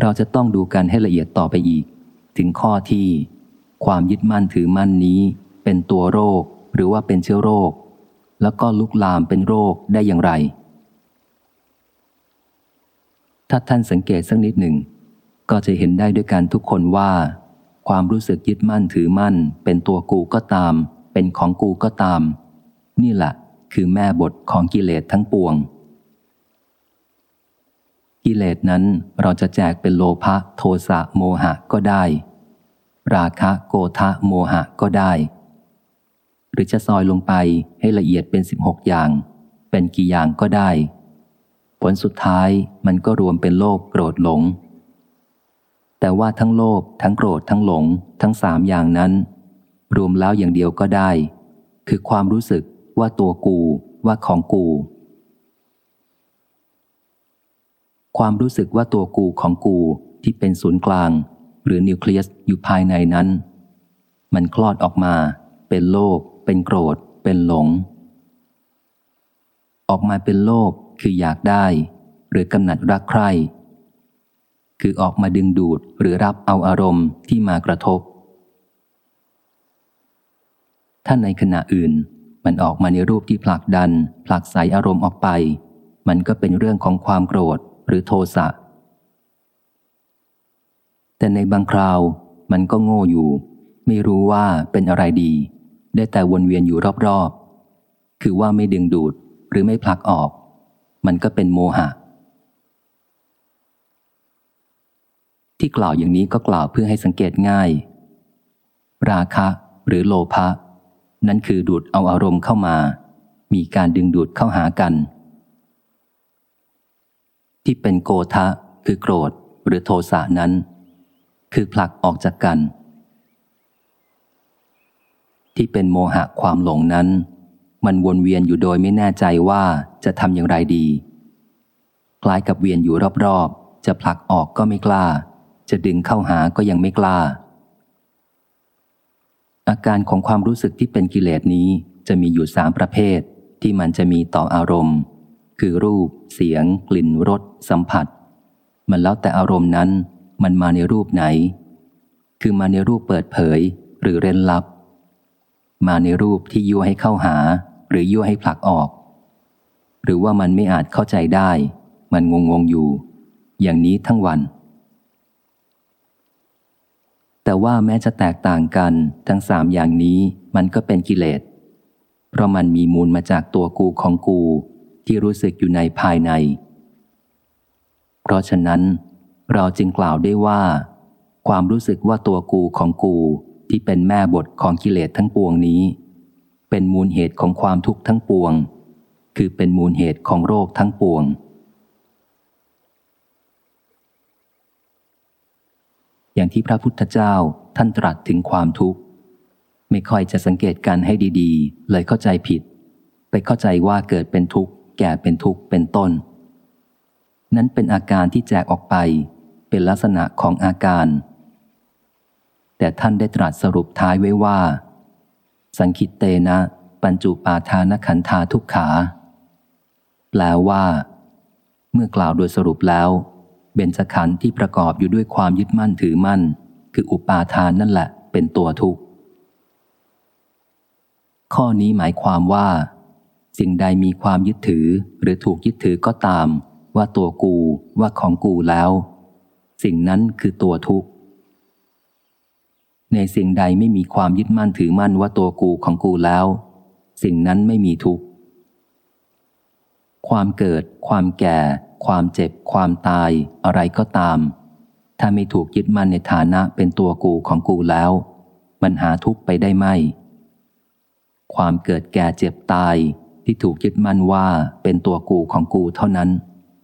เราจะต้องดูกันให้ละเอียดต่อไปอีก ถึงข้อที่ ความยึดมั่นถือมั่นนี้ เป็นตัวโรค หรือว่าเป็นเชื้อโรค แล้วก็ลุกลามเป็นโรคได้อย่างไร ถ้าท่านสังเกตสักนิดหนึ่ง ก็จะเห็นได้ด้วยกันทุกคนว่า ความรู้สึกยึดมั่นถือมั่น เป็นตัวกูก็ตาม เป็นของกูก็ตาม นี่แหละคือแม่บทของกิเลสทั้งปวง กิเลสนั้นเราจะแจกเป็นโลภะโทสะโมหะก็ได้ ราคะโกทะโมหะก็ได้ หรือจะซอยลงไปให้ละเอียดเป็น 16 อย่าง เป็นกี่อย่างก็ได้ ผลสุดท้ายมันก็รวมเป็นโลภโกรธหลง แต่ว่าทั้งโลภทั้งโกรธทั้งหลง ทั้งสามอย่างนั้น รวมแล้วอย่างเดียวก็ได้ คือความรู้สึกว่าตัวกูว่าของกู ความรู้สึกว่าตัวกูของกูที่เป็นศูนย์กลาง หรือนิวเคลียสอยู่ภายในนั้น มันคลอดออกมา เป็นโลภเป็นโกรธ เป็นหลง ออกมาเป็นโลภคืออยากได้ หรือกำหนัดรักใคร่คือออกมาดึงดูดหรือรับเอาอารมณ์ที่มากระทบ ถ้าในขณะอื่นมันออกมาในรูปที่ผลักดัน ผลักใสอารมณ์ออกไป มันก็เป็นเรื่องของความโกรธ หรือโทสะ แต่ในบางคราวมันก็โง่อยู่ ไม่รู้ว่าเป็นอะไรดี ได้แต่วนเวียนอยู่รอบๆ คือว่าไม่ดึงดูดหรือไม่ผลักออก มันก็เป็นโมหะ ที่กล่าวอย่างนี้ก็กล่าวเพื่อให้สังเกตง่าย ราคะหรือโลภะนั่นคือดูดเอาอารมณ์เข้ามา มีการดึงดูดเข้าหากัน ที่เป็นโกทะคือโกรธหรือโทสะนั้น คือผลักออกจากกัน ที่เป็นโมหะความหลงนั้น มันวนเวียนอยู่โดยไม่แน่ใจว่าจะทำอย่างไรดี คล้ายกับเวียนอยู่รอบๆ จะผลักออกก็ไม่กล้า จะดึงเข้าหาก็ยังไม่กล้า อาการของความรู้สึกที่เป็นกิเลสนี้จะมีอยู่สามประเภทที่มันจะมีต่ออารมณ์ คือรูป เสียง กลิ่นรสสัมผัส มันแล้วแต่อารมณ์นั้น มันมาในรูปไหน คือมาในรูปเปิดเผย หรือเร้นลับ มาในรูปที่ยั่วให้เข้าหา หรือยั่วให้ผลักออก หรือว่ามันไม่อาจเข้าใจได้ มันงงงอยู่ อย่างนี้ทั้งวัน แต่ว่าแม้จะแตกต่างกันทั้งสามอย่างนี้มันก็เป็นกิเลสเพราะมันมีมูลมาจากตัวกูของกู ที่รู้สึกอยู่ในภายใน เพราะฉะนั้น เราจึงกล่าวได้ว่า ความรู้สึกว่าตัวกูของกูที่เป็นแม่บทของกิเลสทั้งปวงนี้ เป็นมูลเหตุของความทุกข์ทั้งปวง คือเป็นมูลเหตุของโรคทั้งปวง อย่างที่พระพุทธเจ้าท่านตรัสถึงความทุกข์ ไม่ค่อยจะสังเกตการให้ดีๆ เลยเข้าใจผิด ไปเข้าใจว่าเกิดเป็นทุกข์ แก่เป็นทุกข์เป็นต้น นั้นเป็นอาการที่แจกออกไปเป็นลักษณะของอาการ แต่ท่านได้ตรัสสรุปท้ายไว้ว่า สังคิตเตนะ ปัญจุปาทานขันธาทุกขา แปลว่า เมื่อกล่าวโดยสรุปแล้วเบญจขันธ์ที่ประกอบอยู่ด้วยความยึดมั่นถือมั่น คืออุปาทานนั่นแหละ เป็นตัวทุกข์ ข้อนี้หมายความว่า สิ่งใดมีความยึดถือหรือถูกยึดถือก็ตาม ว่าตัวกูว่าของกูแล้ว สิ่งนั้นคือตัวทุกข์ ในสิ่งใดไม่มีความยึดมั่นถือมั่นว่าตัวกูของกูแล้ว สิ่งนั้นไม่มีทุกข์ ความเกิด ความแก่ ความเจ็บ ความตาย อะไรก็ตาม ถ้าไม่ถูกยึดมั่นในฐานะเป็นตัวกูของกูแล้ว มันหาทุกข์ไปได้ไหมความเกิดแก่เจ็บตาย ที่ถูกยึดมั่นว่าเป็นตัวกูของกูเท่านั้น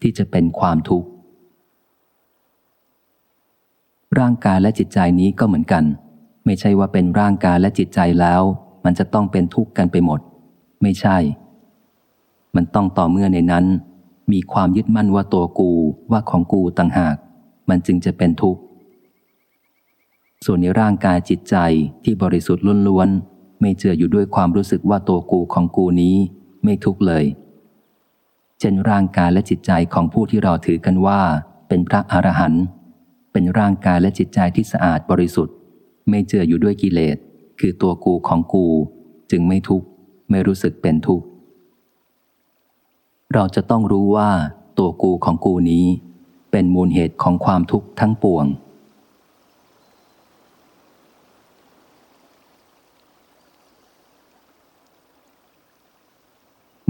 ที่จะเป็นความทุกข์ ร่างกายและจิตใจนี้ก็เหมือนกัน ไม่ใช่ว่าเป็นร่างกายและจิตใจแล้ว มันจะต้องเป็นทุกข์กันไปหมด ไม่ใช่ มันต้องต่อเมื่อในนั้น มีความยึดมั่นว่าตัวกูว่าของกูต่างหาก มันจึงจะเป็นทุกข์ส่วนในร่างกายจิตใจที่บริสุทธิ์ล้วนๆไม่เจืออยู่ด้วยความรู้สึกว่าตัวกูของกูนี้ ไม่ทุกข์เลย เช่นร่างกายและจิตใจของผู้ที่เราถือกันว่า เป็นพระอรหันต์เป็นร่างกายและจิตใจที่สะอาดบริสุทธิ์ ไม่เจืออยู่ด้วยกิเลส คือตัวกูของกู จึงไม่ทุกข์ไม่รู้สึกเป็นทุกข์เราจะต้องรู้ว่าตัวกูของกูนี้ เป็นมูลเหตุของความทุกข์ทั้งปวง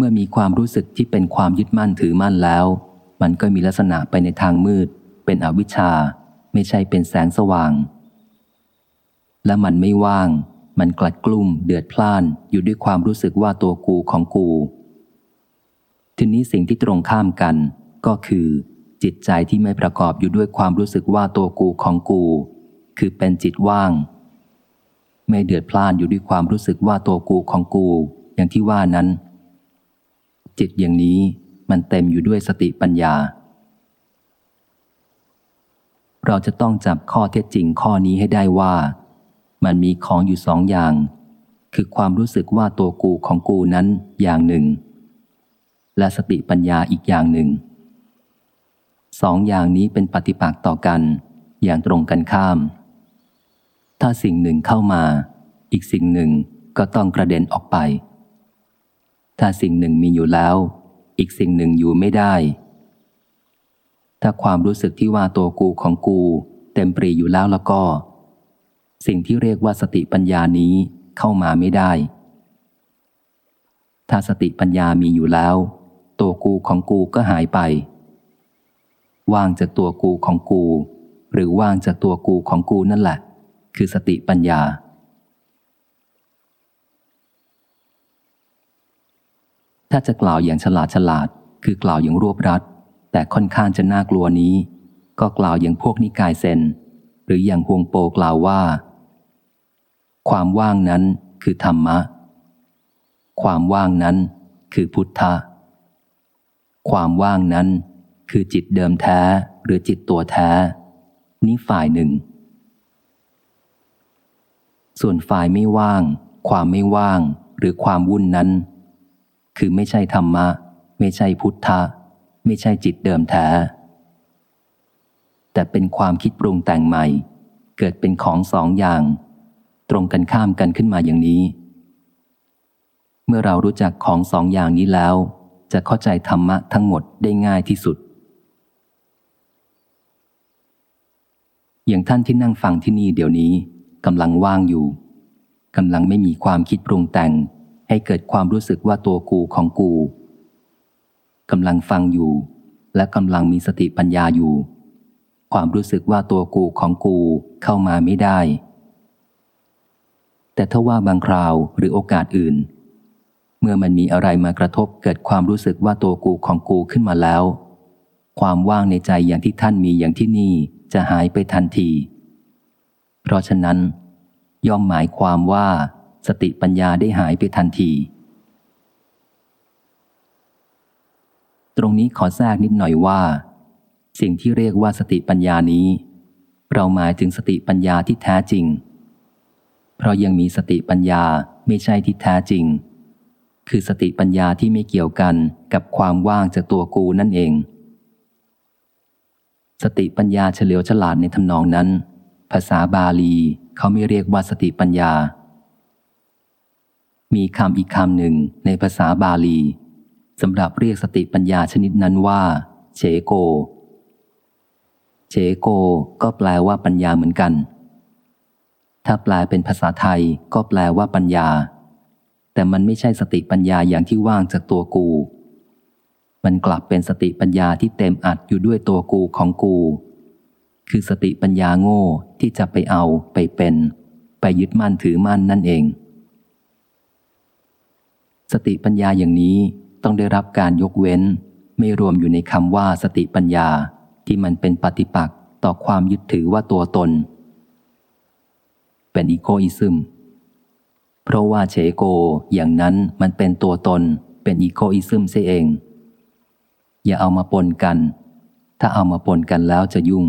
เมีความรู้สึกที่เป็นความยึดมั่นถือมั่นแล้ว มันก็มีลักษณะไปในทางมืด เป็นอวิชชา ไม่ใช่เป็นแสงสว่าง และมันไม่ว่าง มันกลัดกลุ่มเดือดพล่านอยู่ด้วยความรู้สึกว่าตัวกูของกู ทีนี้สิ่งที่ตรงข้ามกัน ก็คือ จิตใจที่ไม่ประกอบอยู่ด้วยความรู้สึกว่าตัวกูของกู คือเป็นจิตว่าง ไม่เดือดพล่านอยู่ด้วยความรู้สึกว่าตัวกูของกู อย่างที่ว่านั้น จิตอย่างนี้มันเต็มอยู่ด้วยสติปัญญา เราจะต้องจับข้อเท็จจริงข้อนี้ให้ได้ว่า มันมีของอยู่สองอย่าง คือความรู้สึกว่าตัวกูของกูนั้นอย่างหนึ่ง และสติปัญญาอีกอย่างหนึ่ง สองอย่างนี้เป็นปฏิปักษ์ต่อกัน อย่างตรงกันข้าม ถ้าสิ่งหนึ่งเข้ามา อีกสิ่งหนึ่งก็ต้องกระเด็นออกไป ถ้าสิ่งหนึ่งมีอยู่แล้ว อีกสิ่งหนึ่งอยู่ไม่ได้ ถ้าความรู้สึกที่ว่าตัวกูของกู เต็มปรีอยู่แล้วแล้วก็ สิ่งที่เรียกว่าสติปัญญานี้เข้ามาไม่ได้ ถ้าสติปัญญามีอยู่แล้ว ตัวกูของกูก็หายไป ว่างจากตัวกูของกู หรือว่างจากตัวกูของกูนั่นแหละ คือสติปัญญา ถ้าจะกล่าวอย่างฉลาดฉลาด คือกล่าวอย่างรวบรัด แต่ค่อนข้างจะน่ากลัวนี้ ก็กล่าวอย่างพวกนิกายเซน หรืออย่างฮวงโปกล่าวว่า ความว่างนั้นคือธรรมะ ความว่างนั้นคือพุทธะ ความว่างนั้นคือจิตเดิมแท้หรือจิตตัวแท้ นี้ฝ่ายหนึ่ง ส่วนฝ่ายไม่ว่าง ความไม่ว่างหรือความวุ่นนั้น คือไม่ใช่ธรรมะ ไม่ใช่พุทธะ ไม่ใช่จิตเดิมแท้ แต่เป็นความคิดปรุงแต่งใหม่ เกิดเป็นของสองอย่าง ตรงกันข้ามกันขึ้นมาอย่างนี้ เมื่อเรารู้จักของสองอย่างนี้แล้ว จะเข้าใจธรรมะทั้งหมดได้ง่ายที่สุด อย่างท่านที่นั่งฟังที่นี่เดี๋ยวนี้กำลังว่างอยู่กำลังไม่มีความคิดปรุงแต่ง ให้เกิดความรู้สึกว่าตัวกูของกูกำลังฟังอยู่ และกำลังมีสติปัญญาอยู่ ความรู้สึกว่าตัวกูของกูเข้ามาไม่ได้ แต่ถ้าว่าบางคราวหรือโอกาสอื่น เมื่อมันมีอะไรมากระทบเกิดความรู้สึกว่าตัวกูของกูขึ้นมาแล้ว ความว่างในใจอย่างที่ท่านมีอย่างที่นี่จะหายไปทันที เพราะฉะนั้น ย่อมหมายความว่า สติปัญญาได้หายไปทันที ตรงนี้ขอแทรกนิดหน่อยว่า สิ่งที่เรียกว่าสติปัญญานี้ เราหมายถึงสติปัญญาที่แท้จริง เพราะยังมีสติปัญญาไม่ใช่ที่แท้จริง คือสติปัญญาที่ไม่เกี่ยวกันกับความว่างจากตัวกูนั่นเอง สติปัญญาเฉลียวฉลาดในทำนองนั้น ภาษาบาลีเขาไม่เรียกว่าสติปัญญา มีคำอีกคำหนึ่งในภาษาบาลีสำหรับเรียกสติปัญญาชนิดนั้นว่าเฉโก เฉโกก็แปลว่าปัญญาเหมือนกัน ถ้าแปลเป็นภาษาไทยก็แปลว่าปัญญา แต่มันไม่ใช่สติปัญญาอย่างที่ว่างจากตัวกู มันกลับเป็นสติปัญญาที่เต็มอัดอยู่ด้วยตัวกูของกู คือสติปัญญาโง่ที่จะไปเอาไปเป็น ไปยึดมั่นถือมั่นนั่นเอง สติปัญญาอย่างนี้ต้องได้รับการยกเว้น ไม่รวมอยู่ในคำว่าสติปัญญาที่มันเป็นปฏิปักษ์ต่อความยึดถือว่าตัวตน เป็น egoism เพราะว่าเฉโกอย่างนั้นมันเป็นตัวตน เป็น egoism เสียเอง อย่าเอามาปนกัน ถ้าเอามาปนกันแล้วจะยุ่ง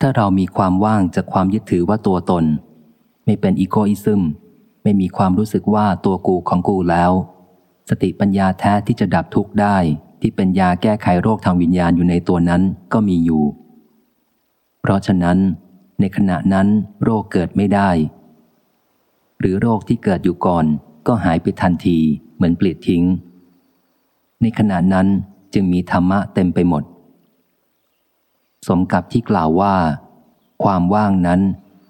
ถ้าเรามีความว่างจากความยึดถือว่าตัวตน ไม่เป็นอีโกอิซึม ไม่มีความรู้สึกว่าตัวกูของกูแล้ว สติปัญญาแท้ที่จะดับทุกข์ได้ที่ที่เป็นยาแก้ไขโรคทางวิญญาณอยู่ในตัวนั้นก็มีอยู่ เพราะฉะนั้น ในขณะนั้นโรคเกิดไม่ได้ หรือโรคที่เกิดอยู่ก่อน ก็หายไปทันทีเหมือนเปลี่ยนทิ้ง ในขณะนั้นจึงมีธรรมะเต็มไปหมด สมกับที่กล่าวว่า ความว่างนั้น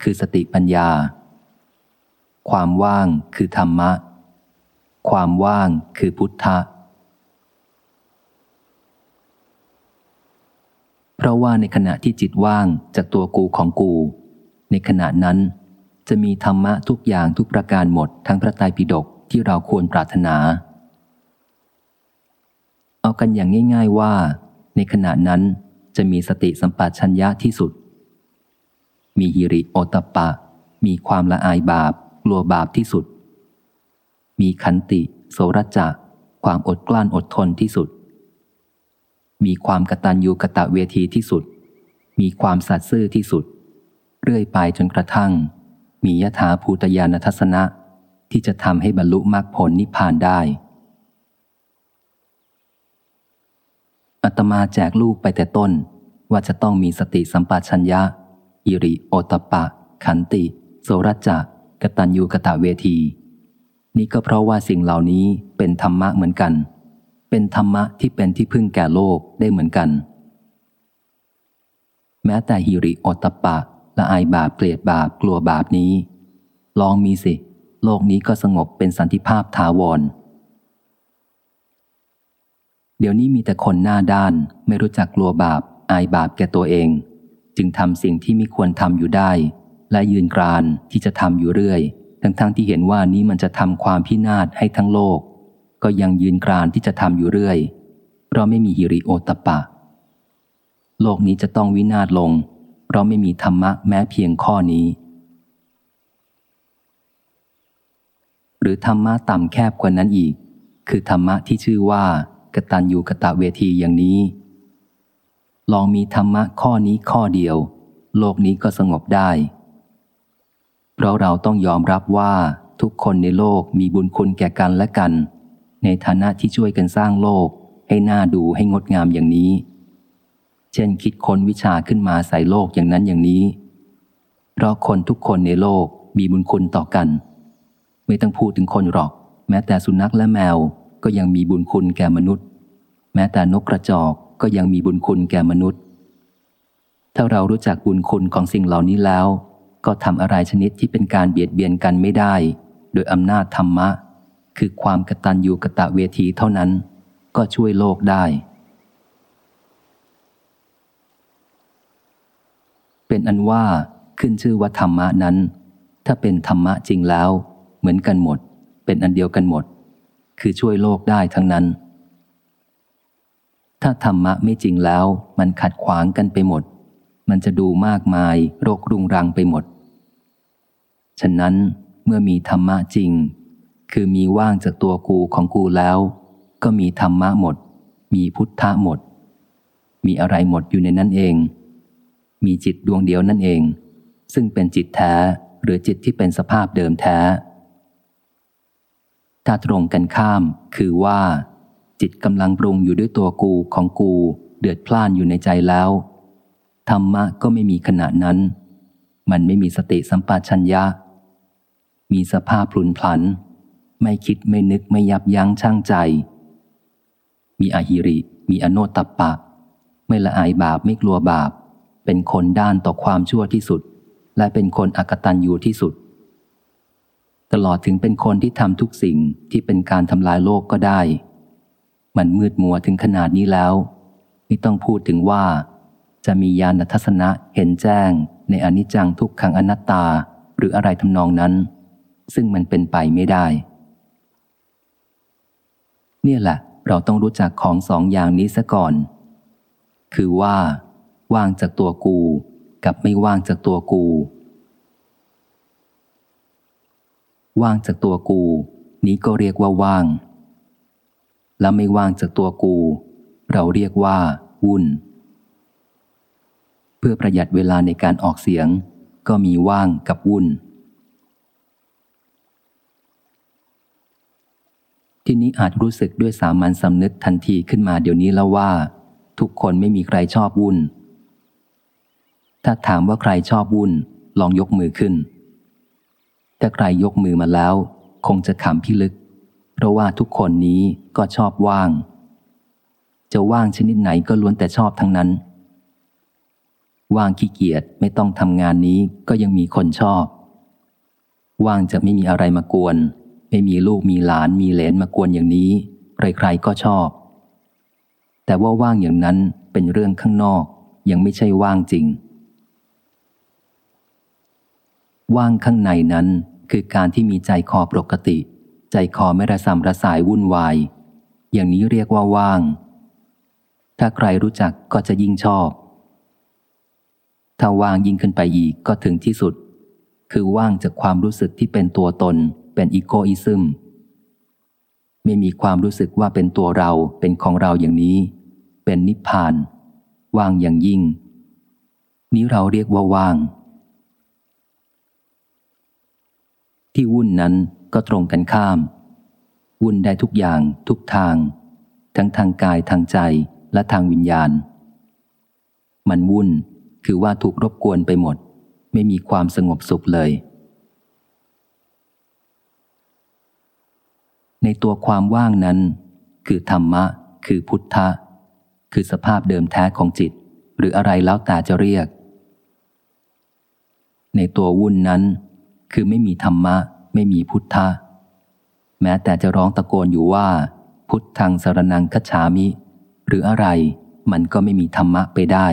คือสติปัญญา ความว่างคือธรรมะ ความว่างคือพุทธะ เพราะว่าในขณะที่จิตว่างจากตัวกูของกู ในขณะนั้นจะมีธรรมะทุกอย่างทุกประการหมดทั้งพระไตรปิฎกที่เราควรปรารถนา เอากันอย่างง่าย ๆว่า ในขณะนั้นจะมีสติสัมปชัญญะที่สุด มีฮิริโอตปะ มีความละอายบาป กลัวบาปที่สุด มีขันติ โสรจะ ความอดกลั้นอดทนที่สุด มีความกตัญญูกะตะเวทีที่สุด มีความสัตย์ซื่อที่สุด เรื่อยไปจนกระทั่ง มียถาภูตยานทัศนะที่จะทำให้บรรลุมรรคผลนิพพานได้อัตมาแจกลูกไปแต่ต้นว่าจะต้องมีสติสัมปชัญญะ อิริโอตปะ ขันติ โสรจะ กตัญญูกะตะเวที นี่ก็เพราะว่าสิ่งเหล่านี้เป็นธรรมะเหมือนกัน เป็นธรรมะที่เป็นที่พึ่งแก่โลกได้เหมือนกัน แม้แต่ฮิริโอตปะละอายบาปเกลียดบาปกลัวบาปนี้ ลองมีสิ โลกนี้ก็สงบเป็นสันติภาพถาวร เดี๋ยวนี้มีแต่คนหน้าด้านไม่รู้จักกลัวบาป อายบาปแก่ตัวเอง จึงทำสิ่งที่ไม่ควรทำอยู่ได้ และยืนกรานที่จะทำอยู่เรื่อย ทั้งๆทที่เห็นว่านี้มันจะทำความพินาศให้ทั้งโลก ก็ยังยืนกรานที่จะทำอยู่เรื่อย เพราะไม่มีฮิริโอตปะ โลกนี้จะต้องวินาศลง เพราะไม่มีธรรมะแม้เพียงข้อนี้ หรือธรรมะต่ำแคบกว่านั้นอีก คือธรรมะที่ชื่อว่ากตัญญูกะตะเวทีอย่างนี้ ลองมีธรรมะข้อนี้ข้อเดียว โลกนี้ก็สงบได้ เพราะเราต้องยอมรับว่าทุกคนในโลกมีบุญคุณแก่กันและกัน ในฐานะที่ช่วยกันสร้างโลก ให้น่าดูให้งดงามอย่างนี้ เช่นคิดค้นวิชาขึ้นมาใส่โลกอย่างนั้นอย่างนี้ เพราะคนทุกคนในโลกมีบุญคุณต่อกัน ไม่ต้องพูดถึงคนหรอก แม้แต่สุนัขและแมวก็ยังมีบุญคุณแก่มนุษย์ แม้แต่นกกระจอกก็ยังมีบุญคุณแก่มนุษย์ ถ้าเรารู้จักบุญคุณของสิ่งเหล่านี้แล้ว ก็ทำอะไรชนิดที่เป็นการเบียดเบียนกันไม่ได้ โดยอำนาจธรรมะ คือความกตัญญูกะตะเวทีเท่านั้น ก็ช่วยโลกได้ เป็นอันว่าขึ้นชื่อว่าธรรมะนั้น ถ้าเป็นธรรมะจริงแล้ว เหมือนกันหมด เป็นอันเดียวกันหมด คือช่วยโลกได้ทั้งนั้น ถ้าธรรมะไม่จริงแล้ว มันขัดขวางกันไปหมดมันจะดูมากมายโรครุงรังไปหมด ฉะนั้นเมื่อมีธรรมะจริง คือมีว่างจากตัวกูของกูแล้ว ก็มีธรรมะหมด มีพุทธะหมด มีอะไรหมดอยู่ในนั้นเอง มีจิตดวงเดียวนั่นเอง ซึ่งเป็นจิตแท้หรือจิตที่เป็นสภาพเดิมแท้ ถ้าตรงกันข้าม คือว่า จิตกำลังปรุงอยู่ด้วยตัวกูของกู เดือดพล่านอยู่ในใจแล้ว ธรรมะก็ไม่มีขณะนั้น มันไม่มีสติสัมปชัญญะ มีสภาพพลุนพลัน ไม่คิดไม่นึกไม่ยับยั้งชั่งใจ มีอหิริ มีอโนตตปะ ไม่ละอายบาปไม่กลัวบาป เป็นคนด้านต่อความชั่วที่สุด และเป็นคนอกตันยูที่สุด ตลอดถึงเป็นคนที่ทำทุกสิ่งที่เป็นการทำลายโลกก็ได้ มันมืดมัวถึงขนาดนี้แล้ว ไม่ต้องพูดถึงว่า จะมีญาณทัศนะเห็นแจ้งในอนิจจังทุกขังอนัตตาหรืออะไรทำนองนั้น ซึ่งมันเป็นไปไม่ได้ เนี่ยแหละ เราต้องรู้จักของสองอย่างนี้ซะก่อน คือว่า ว่างจากตัวกู กับไม่ว่างจากตัวกู ว่างจากตัวกู นี้ก็เรียกว่าว่าง และไม่ว่างจากตัวกู เราเรียกว่า วุ่น เพื่อประหยัดเวลาในการออกเสียง ก็มีว่างกับวุ่น ทีนี้อาจรู้สึกด้วยสามัญสำนึกทันทีขึ้นมาเดี๋ยวนี้แล้วว่า ทุกคนไม่มีใครชอบวุ่น ถ้าถามว่าใครชอบวุ่น ลองยกมือขึ้น ถ้าใครยกมือมาแล้ว คงจะขำพิลึก เพราะว่าทุกคนนี้ก็ชอบว่าง จะว่างชนิดไหนก็ล้วนแต่ชอบทั้งนั้น ว่างขี้เกียจไม่ต้องทำงานนี้ก็ยังมีคนชอบ ว่างจะไม่มีอะไรมากวน ไม่มีลูกมีหลานมีเหลนมากวนอย่างนี้ ใครๆก็ชอบ แต่ว่าว่างอย่างนั้นเป็นเรื่องข้างนอก ยังไม่ใช่ว่างจริง ว่างข้างในนั้นคือการที่มีใจคอปกติ ใจคอไม่ระสำระสายวุ่นวาย อย่างนี้เรียกว่าว่าง ถ้าใครรู้จักก็จะยิ่งชอบ ถ้าว่างยิ่งขึ้นไปอีกก็ถึงที่สุด คือว่างจากความรู้สึกที่เป็นตัวตน เป็นอีโกอิซึม ไม่มีความรู้สึกว่าเป็นตัวเราเป็นของเราอย่างนี้ เป็นนิพพาน ว่างอย่างยิ่ง นี้เราเรียกว่าว่าง ที่วุ่นนั้นก็ตรงกันข้าม วุ่นได้ทุกอย่างทุกทาง ทั้งทางกายทางใจและทางวิญญาณ มันวุ่นคือว่าถูกรบกวนไปหมด ไม่มีความสงบสุขเลย ในตัวความว่างนั้น คือธรรมะ คือพุทธะ คือสภาพเดิมแท้ของจิต หรืออะไรแล้วแต่จะเรียก ในตัววุ่นนั้น คือไม่มีธรรมะ ไม่มีพุทธะ แม้แต่จะร้องตะโกนอยู่ว่า พุทธังสรนังคัจฉามิ หรืออะไรมันก็ไม่มีธรรมะไปได้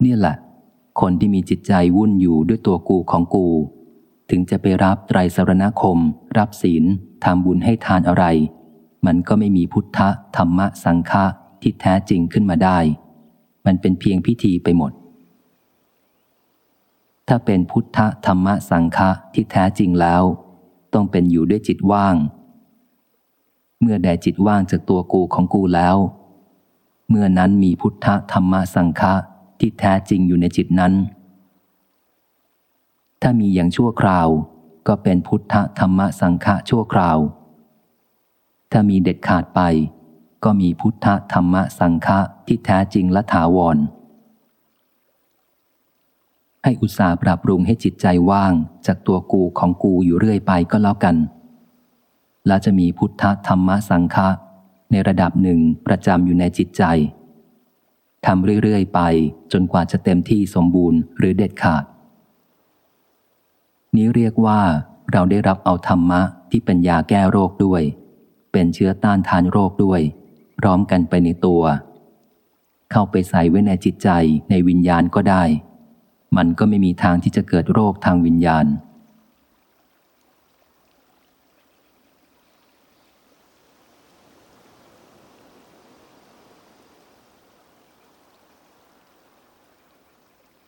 เนี่ยแหละ คนที่มีจิตใจวุ่นอยู่ด้วยตัวกูของกู ถึงจะไปรับไตรสรณคม รับศีลทำบุญให้ทานอะไร มันก็ไม่มีพุทธธรรมะสังฆะที่แท้จริงขึ้นมาได้ มันเป็นเพียงพิธีไปหมด ถ้าเป็นพุทธธรรมะสังฆะที่แท้จริงแล้ว ต้องเป็นอยู่ด้วยจิตว่าง เมื่อแด่จิตว่างจากตัวกูของกูแล้ว เมื่อนั้นมีพุทธธรรมะสังฆะที่แท้จริงอยู่ในจิตนั้น ถ้ามีอย่างชั่วคราว ก็เป็นพุทธธรรมสังฆะชั่วคราว ถ้ามีเด็ดขาดไป ก็มีพุทธธรรมสังฆะที่แท้จริงและถาวร ให้อุตสาห์ปรับปรุงให้จิตใจว่างจากตัวกูของกูอยู่เรื่อยไปก็แล้วกัน แล้วจะมีพุทธธรรมสังฆะในระดับหนึ่งประจำอยู่ในจิตใจทำเรื่อย ๆ ไปจนกว่าจะเต็มที่สมบูรณ์หรือเด็ดขาด นี้เรียกว่าเราได้รับเอาธรรมะที่เป็นยาแก้โรคด้วย เป็นเชื้อต้านทานโรคด้วย พร้อมกันไปในตัว เข้าไปใส่ไว้ในจิตใจในวิญญาณก็ได้ มันก็ไม่มีทางที่จะเกิดโรคทางวิญญาณ